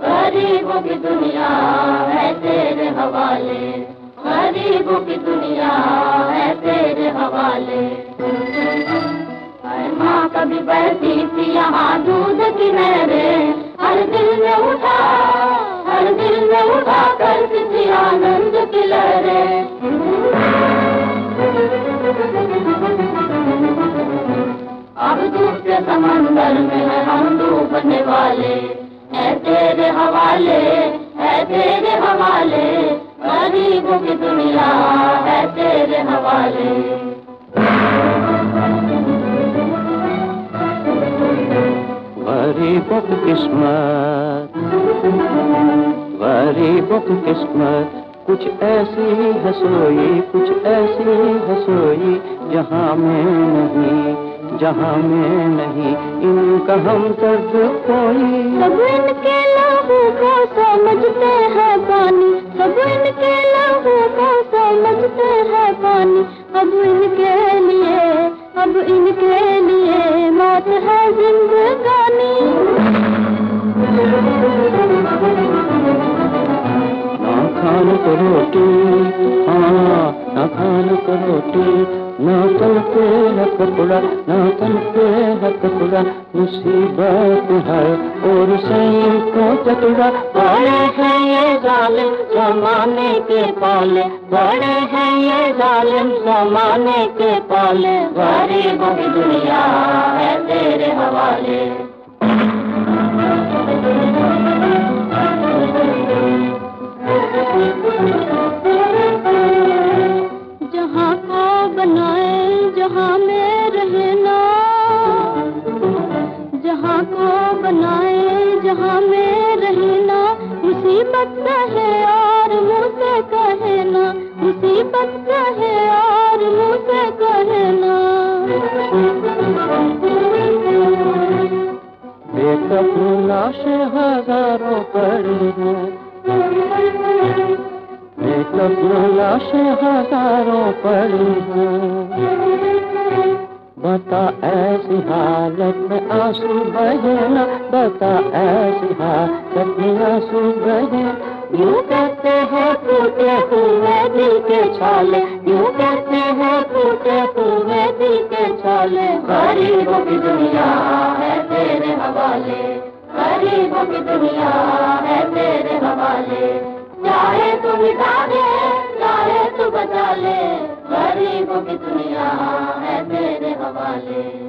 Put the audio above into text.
गरीबों की दुनिया है तेरे हवाले, गरीबों की दुनिया है तेरे हवाले। माँ कभी बहती थी यहाँ दूध की नहरें दिल में उठा आनंद की लहरें। अब दूसरे समंदर में हम डूबने वाले। है तेरे हवाले, है तेरे हवाले। गरीबों की दुनिया है तेरे हवाले। गरीबों की किस्मत। गरीबों की किस्मत। कुछ ऐसी है सोई, कुछ ऐसी है सोई, जहाँ में नहीं, जहाँ में नहीं, इनका हम दर्द कोई। सब इनके लहू को समझते हैं पानी, सब इनके लहू को समझते हैं पानी। अब इनके लिए, अब इनके लिए मौत है जिंदगानी। को रोटी हाँ ना खाने को रोटी ना तन पे है कपड़ा ना तन पे है कपड़ा मुसीबत है और सही को चतुरा बड़े हैं ये जालिम जमाने के पाले, बड़े हैं ये जालिम जमाने के पाले। गरीबों दुनिया है तेरे हवाले। जहाँ में रहना, मुसीबत कहे और से कहना, मुसीबत कहे और से कहना। लाशें हज़ारों पड़ी हैं। लाशें हज़ारों पड़ी हैं। बता ऐसी हालत में आँसू बहे ना, बता ऐसी हालत में आँसू बहे। यूँ कहते हैं, टूटे हुए दिल के छाले। यूँ कहते हैं, टूटे हुए दिल के छाले। गरीबों की दुनिया है तेरे हवाले। गरीबों की दुनिया है तेरे हवाले। चाहे तू मिटा दे चाहे तू बचा ले। गरीबों की दुनिया है तेरे हवाले।